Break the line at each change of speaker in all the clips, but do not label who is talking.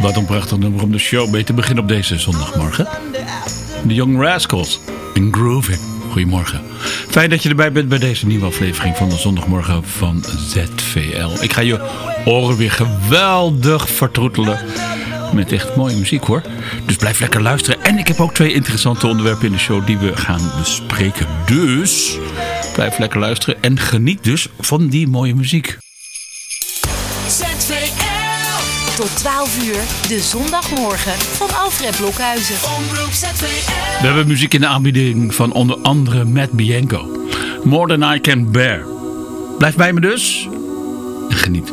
Wat een prachtig nummer om de show mee te beginnen op deze zondagmorgen. De Young Rascals in Grooving. Goedemorgen. Fijn dat je erbij bent bij deze nieuwe aflevering van de zondagmorgen van ZVL. Ik ga je oren weer geweldig vertroetelen met echt mooie muziek hoor. Dus blijf lekker luisteren. En ik heb ook twee interessante onderwerpen in de show die we gaan bespreken. Dus blijf lekker luisteren en geniet dus van die mooie muziek.
Tot 12 uur, de zondagmorgen van Alfred Blokhuizen.
We hebben muziek in de aanbieding van onder andere Matt Bianco. More Than I Can Bear. Blijf bij me dus en geniet.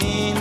pain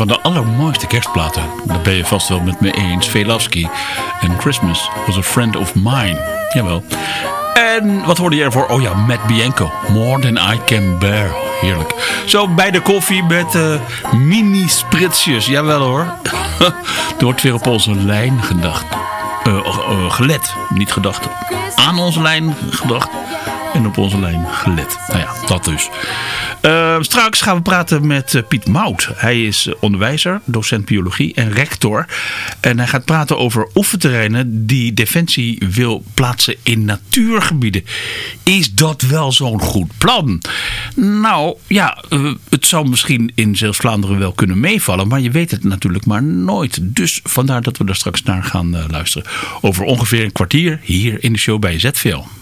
van de allermooiste kerstplaten. Dat ben je vast wel met me eens. Velasky. En Christmas was a friend of mine. Jawel. En wat hoorde je ervoor? Oh ja, Matt Bianco. More than I can bear. Heerlijk. Zo bij de koffie met eh, mini-spritsjes. Jawel hoor. er wordt weer op onze lijn gedacht. Eh, eh, gelet. Niet gedacht. Aan onze lijn gedacht. En op onze lijn gelet. Nou ja, dat dus. Eh, straks gaan we praten met eh, Piet Mout. Hij is eh, onderwijzer, docent biologie en rector. En hij gaat praten over oefenterreinen die Defensie wil plaatsen in natuurgebieden. Is dat wel zo'n goed plan? Nou ja, eh, het zou misschien in Zeeuws-Vlaanderen wel kunnen meevallen. Maar je weet het natuurlijk maar nooit. Dus vandaar dat we daar straks naar gaan luisteren. Over ongeveer een kwartier hier in de show bij ZVL.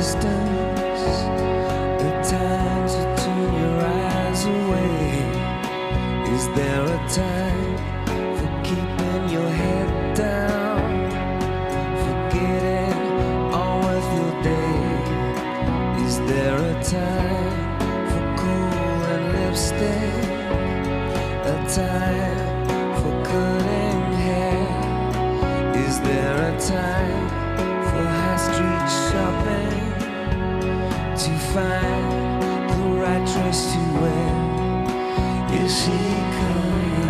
A time to turn your eyes away? Is there a time for keeping your head down? Forgetting all of your day? Is there a time for cool and lipstick? A time for cutting hair? Is there a time find the right dress to wear? Is she coming?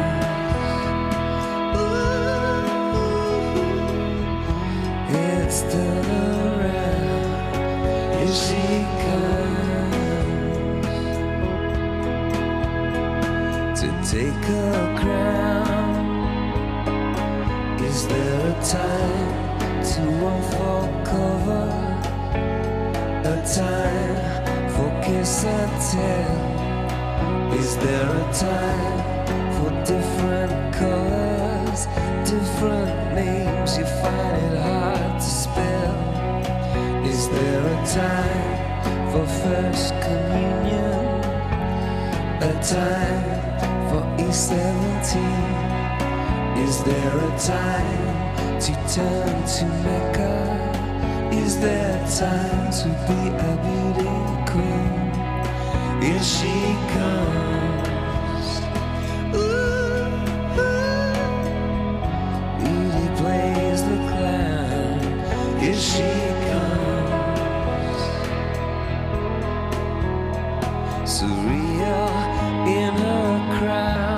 Ooh, it's still around. Is she comes to take a crown? Is there a time to unfold cover? Time for kiss and tell? Is there a time for different colors, different names? You find it hard to spell. Is there a time for first communion? A time for E17? Is there a time to turn to Mecca? Is there time to be a beauty queen? Here she comes. Ooh, Beauty plays the clown. Here she comes. Surreal in her crown.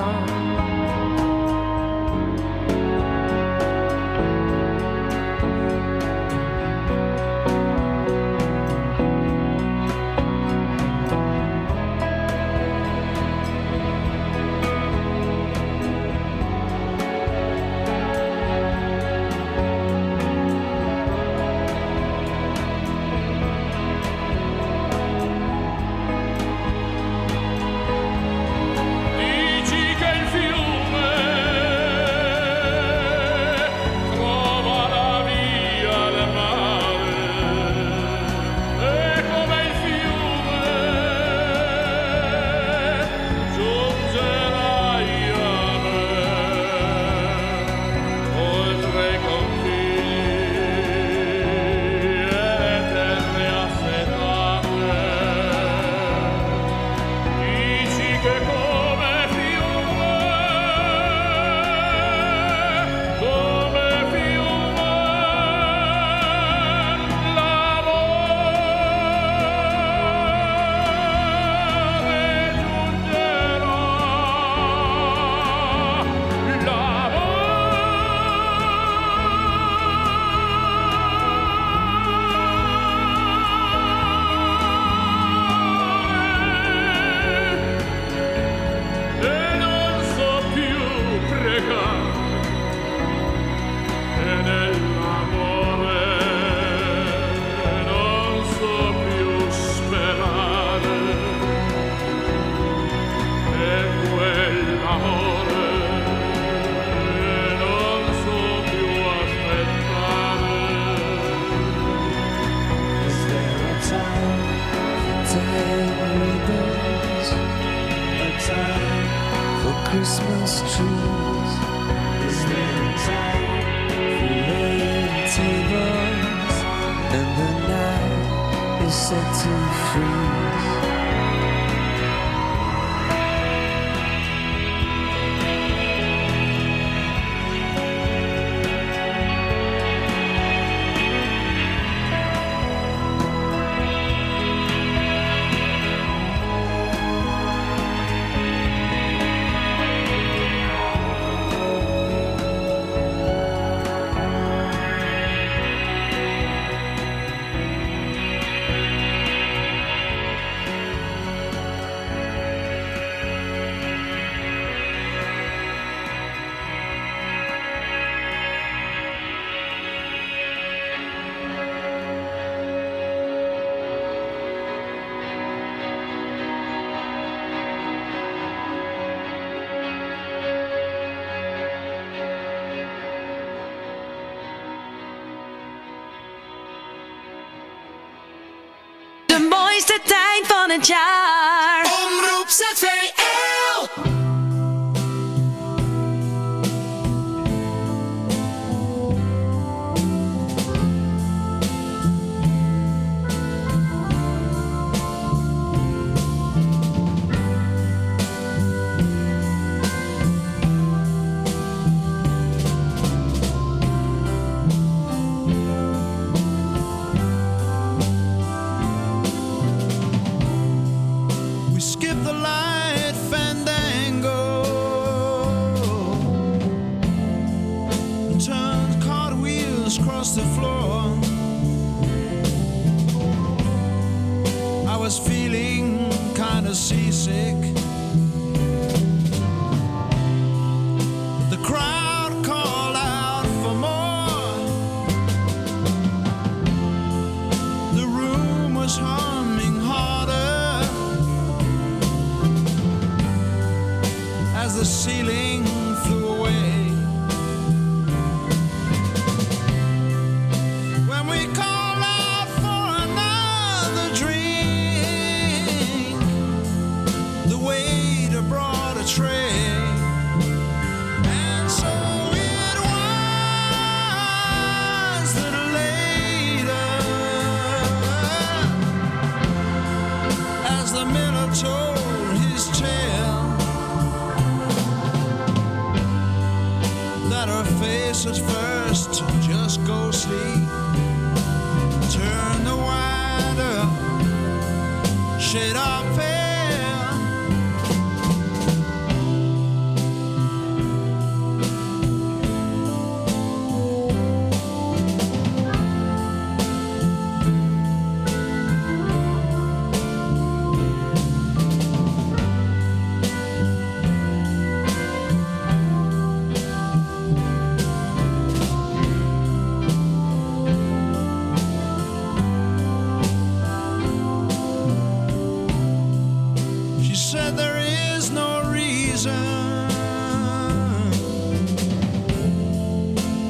She said there is no reason,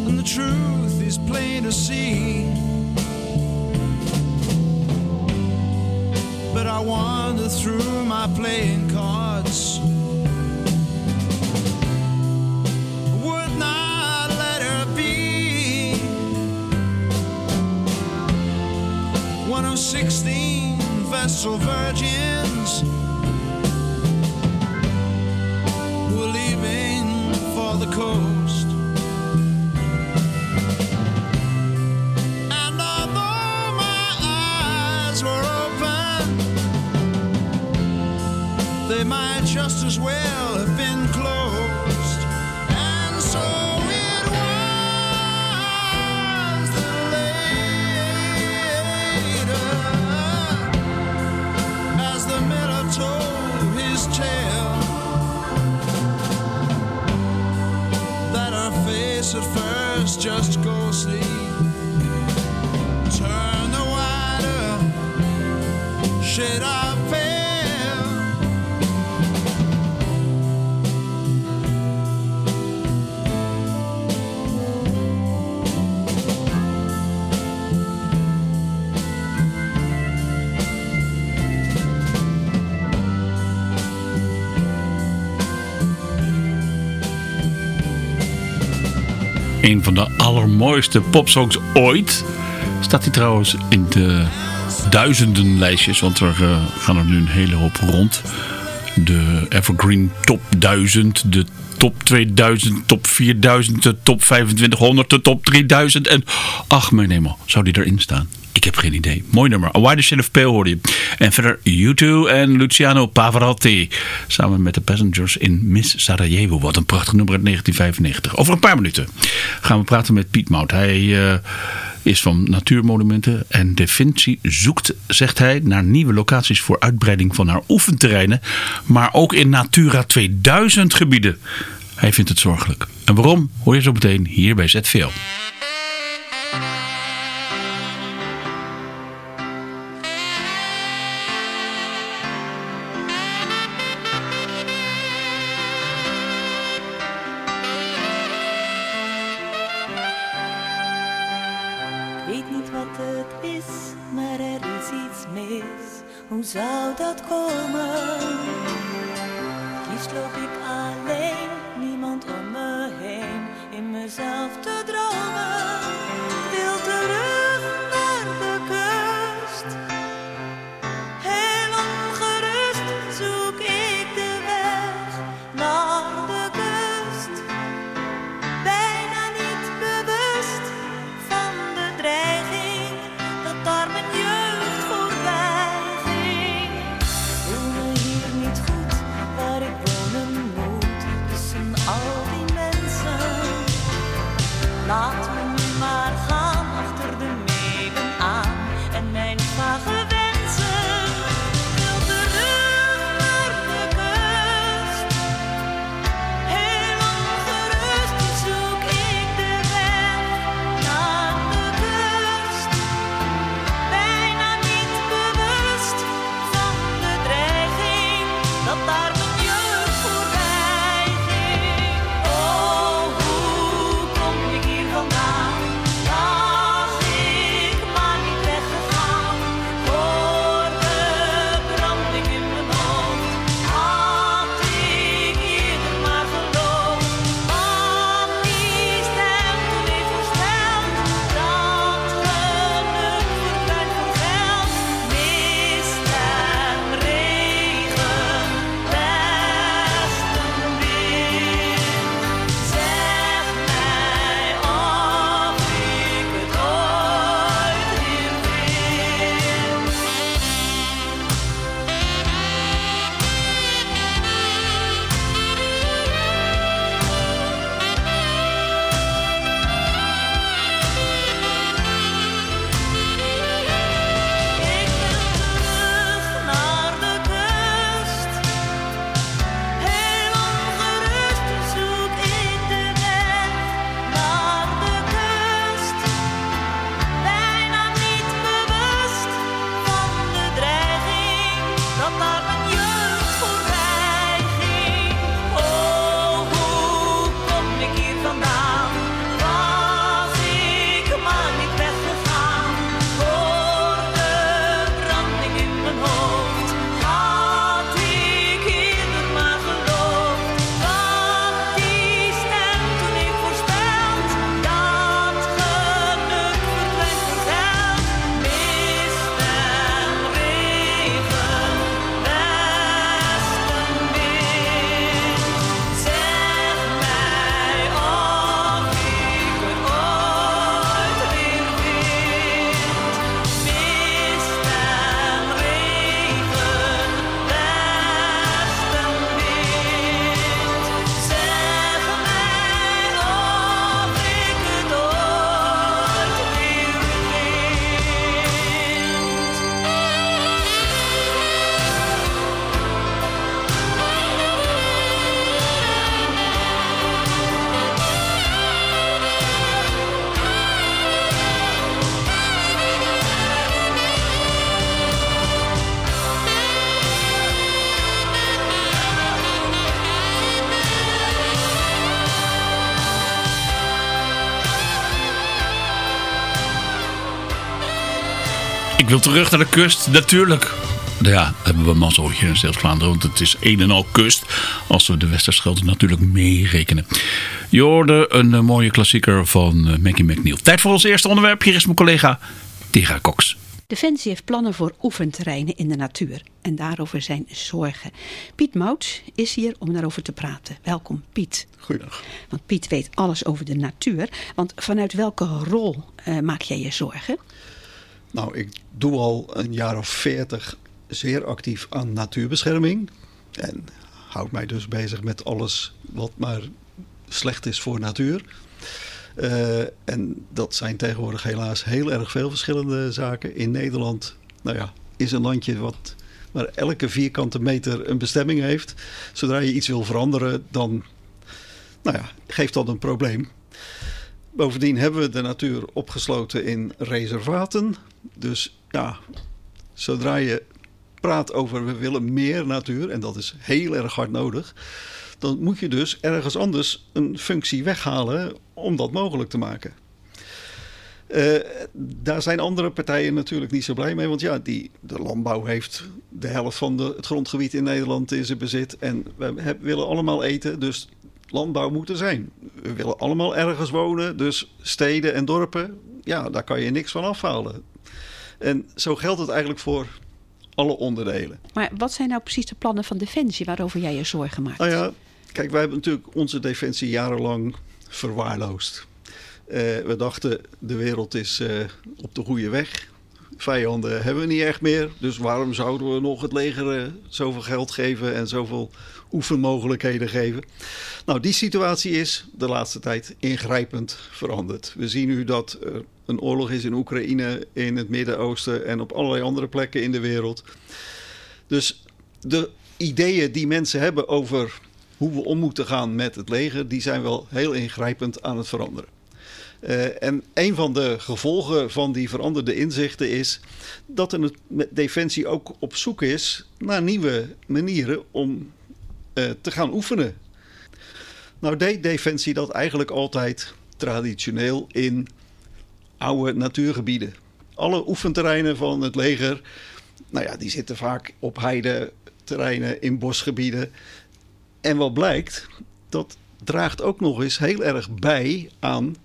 and the truth is plain to see. But I wander through my playing cards. Would not let her be one of sixteen vessel virgins.
Allermooiste popsongs ooit. Staat hij trouwens in de duizenden lijstjes. Want er eh, gaan er nu een hele hoop rond. De Evergreen Top 1000. De Top 2000. Top 4000. De Top 2500. De Top 3000. En ach mijn hemel. Zou die erin staan? Ik heb geen idee. Mooi nummer. A Wider Shade of Pale je. En verder U2 en Luciano Pavarotti. Samen met de Passengers in Miss Sarajevo. Wat een prachtig nummer uit 1995. Over een paar minuten gaan we praten met Piet Mout. Hij eh, is van Natuurmonumenten. En Defensie zoekt, zegt hij, naar nieuwe locaties voor uitbreiding van haar oefenterreinen. Maar ook in Natura 2000 gebieden. Hij vindt het zorgelijk. En waarom hoor je zo meteen hier bij ZVL.
Zou wil terug naar de kust,
natuurlijk. Ja, hebben we een mazzeltje in Zeeuws-Vlaanderen, want het is een en al kust. Als we de Westerschelde natuurlijk meerekenen. Je hoorde een eh, mooie klassieker van uh, Mackie McNeil. Tijd voor ons eerste onderwerp. Hier is mijn collega Tera Cox.
Defensie heeft plannen voor oefenterreinen in de natuur. En daarover zijn zorgen. Piet Mouts is hier om daarover te praten. Welkom Piet.
Goedendag.
Want Piet weet alles over de natuur. Want vanuit welke rol uh, maak jij je zorgen?
Nou, ik doe al een jaar of veertig zeer actief aan natuurbescherming. En houd mij dus bezig met alles wat maar slecht is voor natuur. Uh, en dat zijn tegenwoordig helaas heel erg veel verschillende zaken. In Nederland, nou ja, is een landje wat waar elke vierkante meter een bestemming heeft. Zodra je iets wil veranderen, dan nou ja, geeft dat een probleem. Bovendien hebben we de natuur opgesloten in reservaten. Dus ja, zodra je praat over we willen meer natuur, en dat is heel erg hard nodig, dan moet je dus ergens anders een functie weghalen om dat mogelijk te maken. Uh, daar zijn andere partijen natuurlijk niet zo blij mee. Want ja, die, de landbouw heeft de helft van de, het grondgebied in Nederland in zijn bezit. En we willen allemaal eten, dus landbouw moet er zijn. We willen allemaal ergens wonen, dus steden en dorpen, ja, daar kan je niks van afhalen. En zo geldt het eigenlijk voor alle onderdelen.
Maar wat zijn nou precies de plannen van Defensie waarover jij je zorgen maakt?
Nou ja, kijk, wij hebben natuurlijk onze Defensie jarenlang verwaarloosd. Uh, we dachten, de wereld is uh, op de goede weg. Vijanden hebben we niet echt meer. Dus waarom zouden we nog het leger uh, zoveel geld geven en zoveel oefenmogelijkheden geven? Nou, die situatie is de laatste tijd ingrijpend veranderd. We zien nu dat er een oorlog is in Oekraïne, in het Midden-Oosten en op allerlei andere plekken in de wereld. Dus de ideeën die mensen hebben over hoe we om moeten gaan met het leger, die zijn wel heel ingrijpend aan het veranderen. Uh, en een van de gevolgen van die veranderde inzichten is dat er met Defensie ook op zoek is naar nieuwe manieren om uh, te gaan oefenen. Nou deed Defensie dat eigenlijk altijd traditioneel in oude natuurgebieden. Alle oefenterreinen van het leger, nou ja, die zitten vaak op heideterreinen in bosgebieden. En wat blijkt, dat draagt ook nog eens heel erg bij aan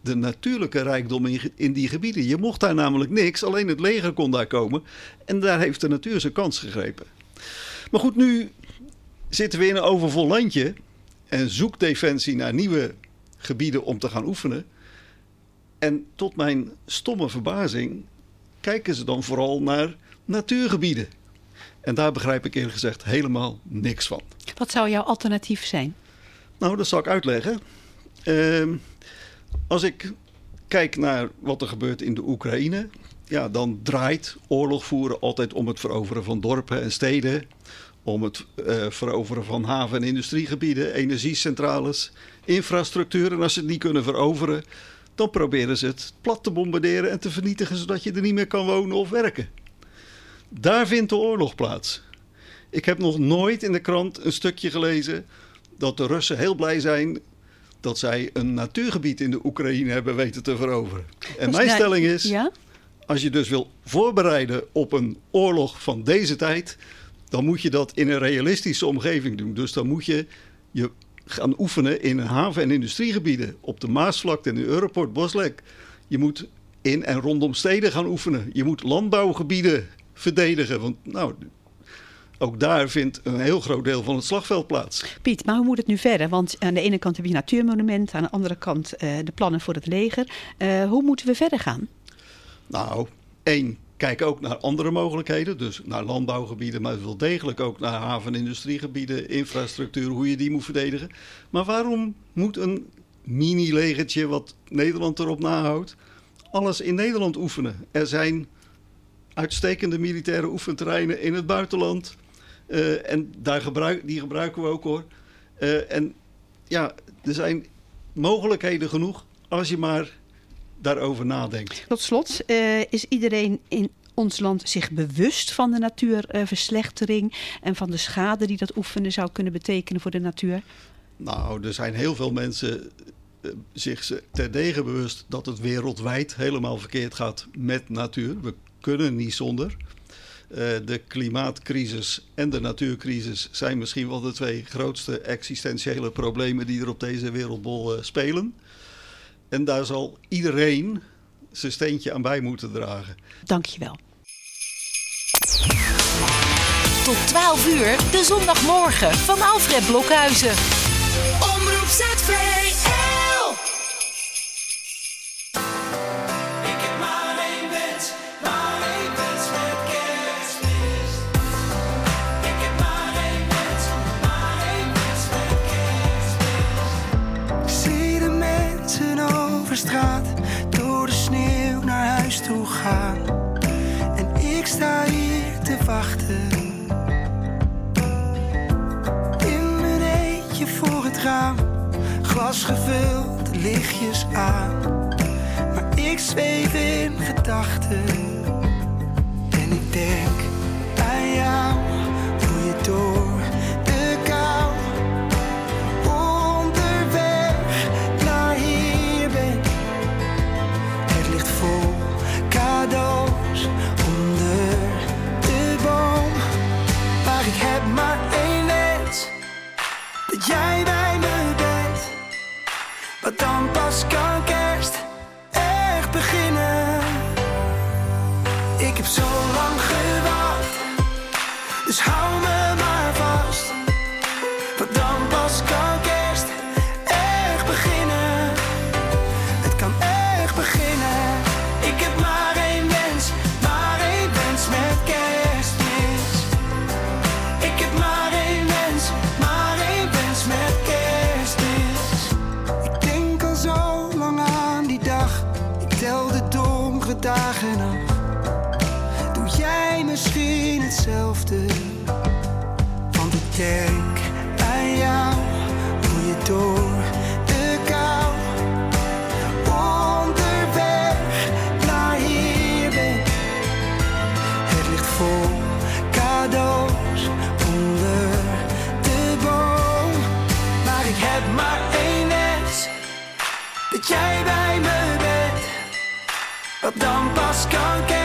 de natuurlijke rijkdom in, die gebieden. Je mocht daar namelijk niks, alleen het leger kon daar komen. En daar heeft de natuur zijn kans gegrepen. Maar goed, nu zitten we in een overvol landje en zoekt Defensie naar nieuwe gebieden om te gaan oefenen. En tot mijn stomme verbazing kijken ze dan vooral naar natuurgebieden. En daar begrijp ik eerlijk gezegd helemaal niks van.
Wat zou jouw alternatief zijn?
Nou, dat zal ik uitleggen. Uh, als ik kijk naar wat er gebeurt in de Oekraïne, ja, dan draait oorlog voeren altijd om het veroveren van dorpen en steden, om het uh, veroveren van haven- en industriegebieden, energiecentrales, infrastructuur. En als ze het niet kunnen veroveren, dan proberen ze het plat te bombarderen en te vernietigen zodat je er niet meer kan wonen of werken. Daar vindt de oorlog plaats. Ik heb nog nooit in de krant een stukje gelezen dat de Russen heel blij zijn dat zij een natuurgebied in de Oekraïne hebben weten te veroveren. En mijn stelling is,
ja?
als je dus wil voorbereiden op een oorlog van deze tijd, dan moet je dat in een realistische omgeving doen. Dus dan moet je je gaan oefenen in haven- en industriegebieden, op de Maasvlakte en de Europort Boslek. Je moet in en rondom steden gaan oefenen. Je moet landbouwgebieden verdedigen. Want nou, ook daar vindt een heel groot deel van het slagveld plaats.
Piet, maar hoe moet het nu verder? Want aan de ene kant heb je natuurmonument, aan de andere kant uh, de plannen voor het leger. Uh, hoe moeten we verder gaan?
Nou, één, kijk ook naar andere mogelijkheden. Dus naar landbouwgebieden, maar wel degelijk ook naar haven- en industriegebieden, infrastructuur, hoe je die moet verdedigen. Maar waarom moet een mini-legertje wat Nederland erop nahoudt, alles in Nederland oefenen? Er zijn uitstekende militaire oefenterreinen in het buitenland. Uh, en daar gebruik, die gebruiken we ook hoor. Uh, en ja, er zijn mogelijkheden genoeg als je maar daarover nadenkt.
Tot slot, eh, is iedereen in ons land zich bewust van de natuurverslechtering eh, en van de schade die dat oefenen zou kunnen betekenen voor de natuur?
Nou, er zijn heel veel mensen eh, zich terdege bewust dat het wereldwijd helemaal verkeerd gaat met natuur. We kunnen niet zonder. De klimaatcrisis en de natuurcrisis zijn misschien wel de twee grootste existentiële problemen die er op deze wereldbol spelen. En daar zal iedereen zijn steentje aan bij moeten dragen.
Dankjewel.
Tot 12 uur, de zondagmorgen van Alfred Blokhuizen.
Omroep
ZV. wachten. In mijn eentje voor het raam, glas gevuld, lichtjes aan. Maar ik zweef in gedachten en ik denk. jij bij me bent, wat dan pas kan denk aan jou, doe je door de kou onderweg naar hier bent. Het ligt vol cadeaus onder de boom, maar ik heb maar één les, dat jij bij me bent. Wat dan pas kan.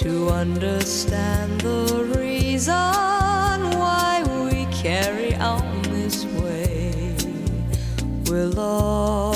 to understand the reason why we carry on this way. We'll all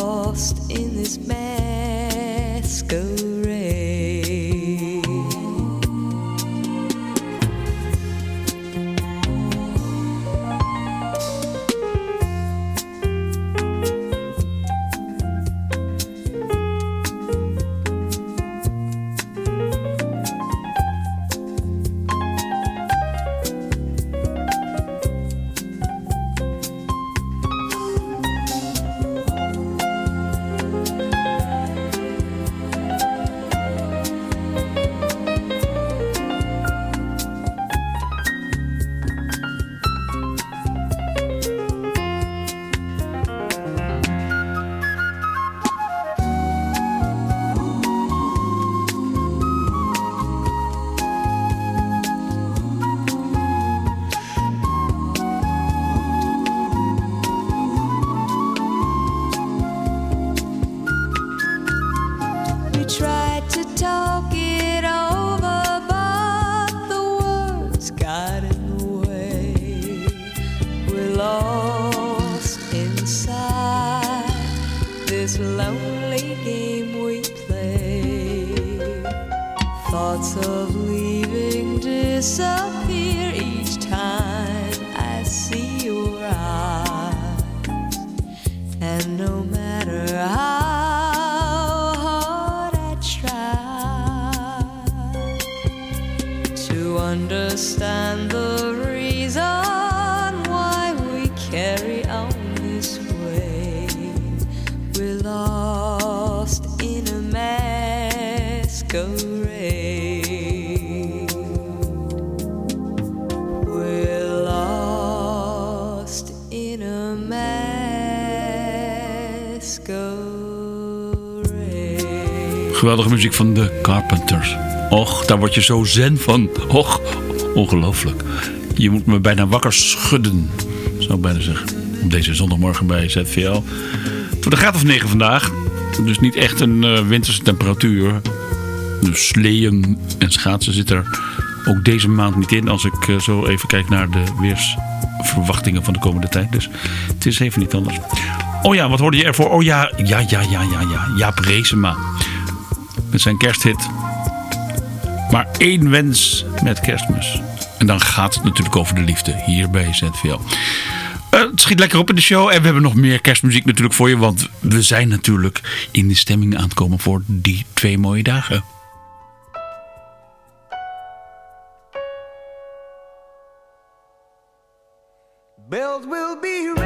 Geweldige muziek van de Carpenters. Och, daar word je zo zen van. Och, ongelooflijk. Je moet me bijna wakker schudden. Zou ik bijna zeggen. Op deze zondagmorgen bij ZVL. Het een graad of 9 vandaag. Dus niet echt een eh, winterse temperatuur. Dus sleeën en schaatsen zit er ook deze maand niet in. Als ik eh, zo even kijk naar de weersverwachtingen van de komende tijd. Dus het is even niet anders. Oh ja, wat hoorde je ervoor? Oh ja, ja, ja, ja, ja, ja. Jaap Reesema. Zijn kersthit. Maar één wens met kerstmis. En dan gaat het natuurlijk over de liefde. Hier bij ZVL. Eh, het schiet lekker op in de show. En we hebben nog meer kerstmuziek natuurlijk voor je. Want we zijn natuurlijk in de stemming aan het komen voor die twee mooie dagen.
Will be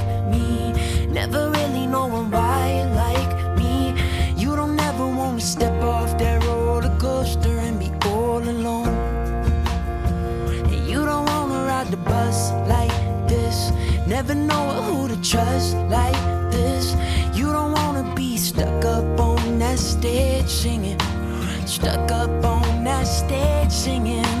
never know who to trust like this. You don't wanna be stuck up on that stage singing, stuck up on that stage singing.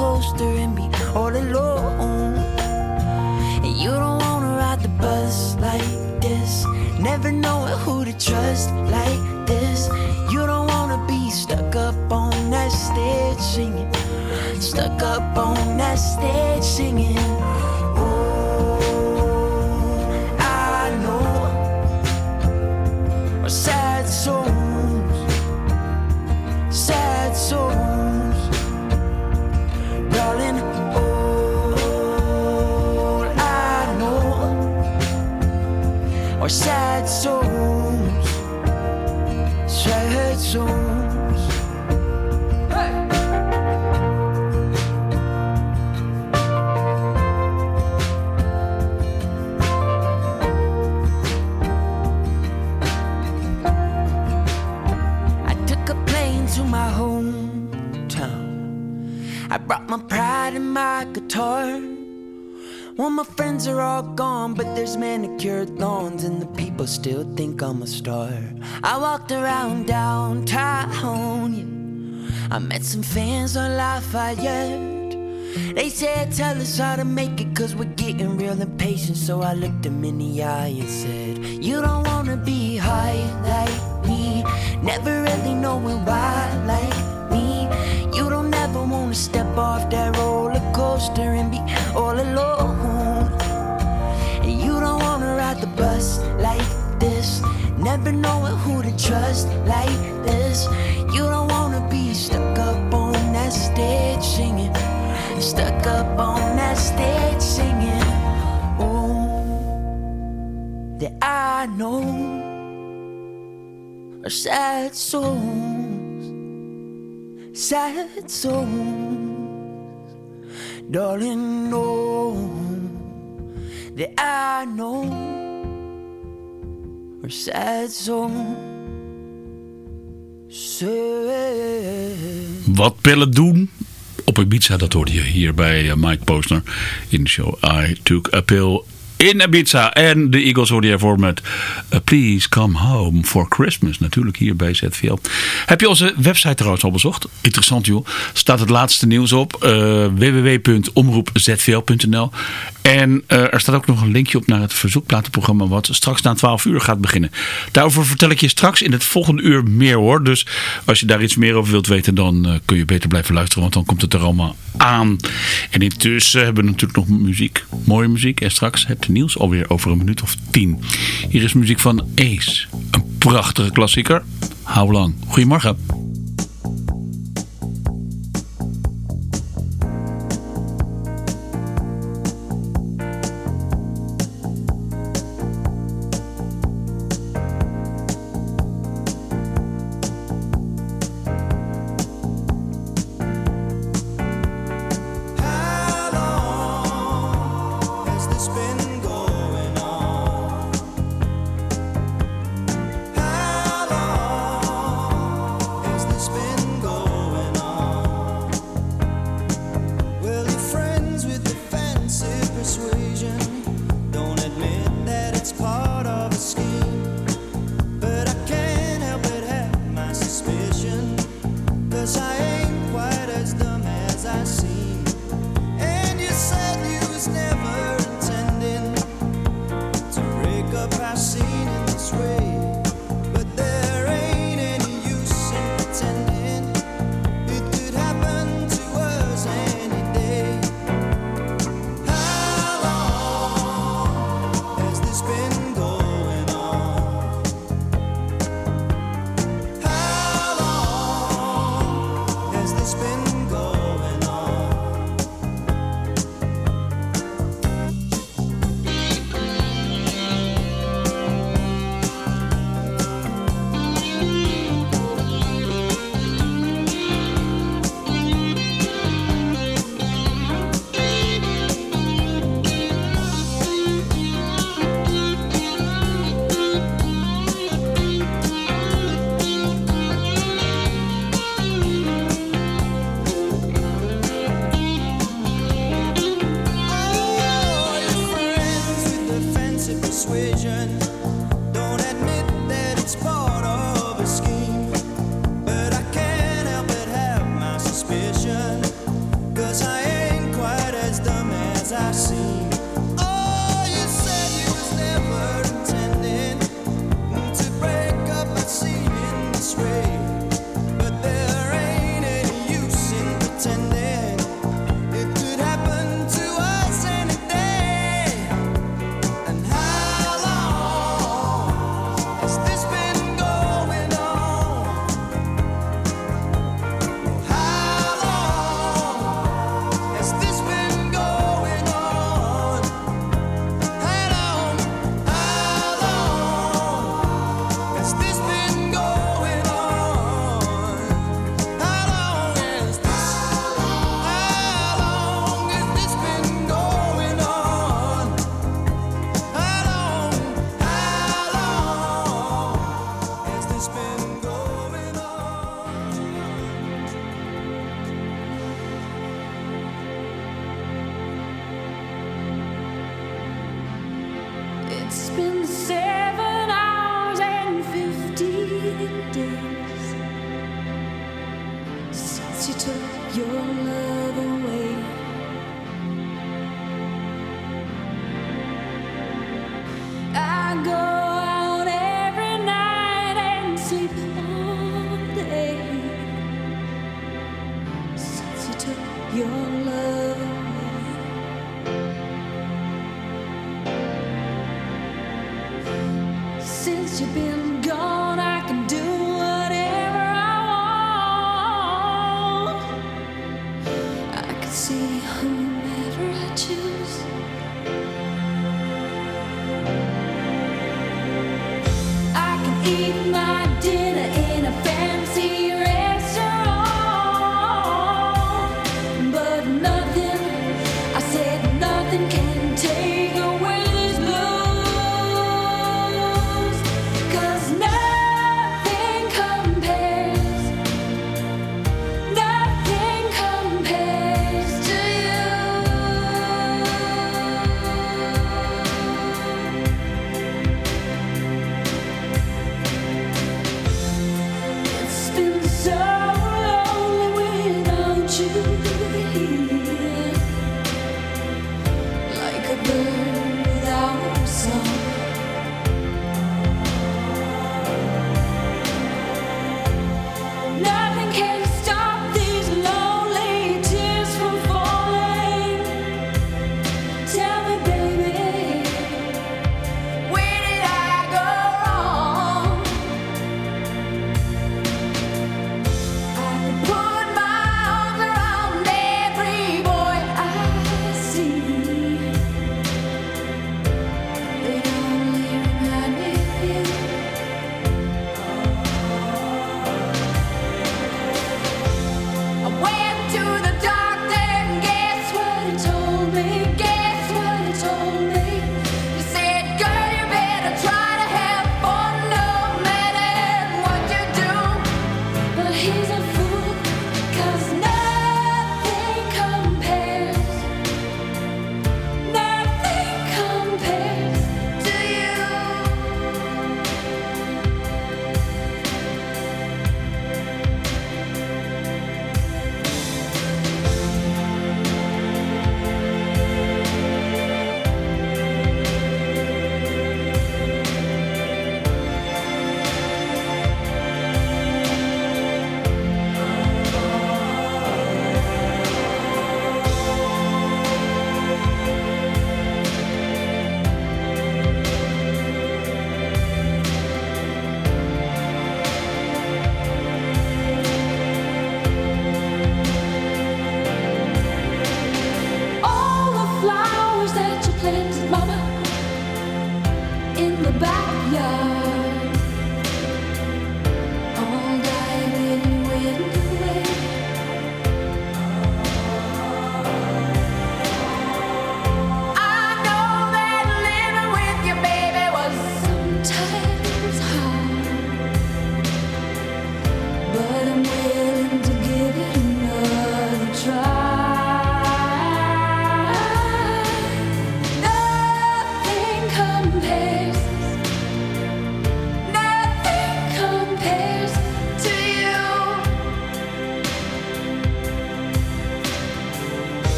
coaster and be all alone. And you don't wanna ride the bus like this, never knowing who to trust like this. You don't wanna be stuck up on that stage singing, stuck up on that stage singing. All sad songs, sad songs. Hey! I took a plane to my hometown. I brought my pride and my guitar. Well, my friends are all gone, but there's manicured lawns, and the people still think I'm a star. I walked around downtown, yeah. I met some fans on Lafayette. They said, Tell us how to make it, cause we're getting real impatient. So I looked them in the eye and said, You don't wanna be high like me, never really knowing why like me. You don't ever wanna step off that roller coaster and be all alone. Bus like this, never knowing who to trust like this. You don't wanna be stuck up on that stage singing, stuck up on that stage singing. Oh, that I know are sad souls, sad souls, darling. Know that I know
Wat pillen doen? Op Ibiza, dat hoorde je hier bij eh, Mike Posner in de show. I Took a Pill
in Ibiza. En de Eagles hoorde je ervoor met uh, Please Come Home for Christmas. Natuurlijk hier bij ZVL. Heb je onze website trouwens al bezocht? Interessant joh. Staat het laatste nieuws op. Uh, www.omroepzvl.nl En uh, er staat ook nog een linkje op naar het verzoekplatenprogramma. Wat straks na 12 uur gaat beginnen. Daarover vertel ik je straks in het volgende uur meer hoor. Dus als je daar iets meer over wilt weten. Dan kun je beter blijven luisteren. Want dan komt het er allemaal aan. En intussen hebben we natuurlijk nog muziek. Mooie muziek. En straks het nieuws alweer over een minuut of tien. Hier is muziek van Ace. Een prachtige klassieker. Hou lang. Goedemorgen.
you've been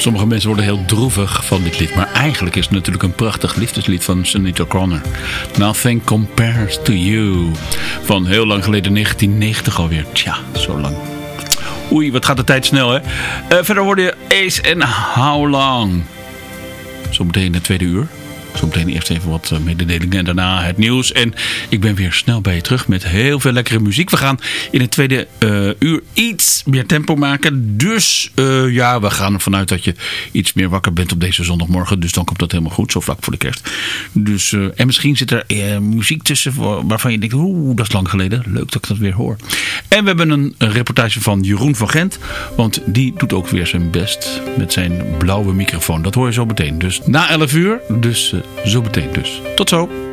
Sommige mensen worden heel droevig van dit lied. Maar eigenlijk is het natuurlijk een prachtig liefdeslied van Sunita O'Connor. Nothing Compares to You. Van heel lang geleden, 1990 alweer. Tja, zo lang. Oei, wat gaat de tijd snel, hè? Eh, verder hoorde je Ace en How Long. Zometeen in de tweede uur. Zometeen eerst even wat eh, mededelingen en daarna het nieuws. En ik ben weer snel bij je terug met heel veel lekkere muziek. We gaan in het tweede eh, uur iets meer tempo maken. Dus eh, ja, we gaan ervan uit dat je iets meer wakker bent op deze zondagmorgen. Dus dan komt dat helemaal goed, zo vlak voor de kerst. Dus, en misschien zit er muziek tussen wa- waarvan je denkt... oeh, dat is lang geleden. Leuk dat ik dat weer hoor. En we hebben een, reportage van Jeroen van Gent. Want die doet ook weer zijn best met zijn blauwe microfoon. Dat hoor je zo meteen. Dus na 11 uur. Dus zo meteen dus. Tot zo.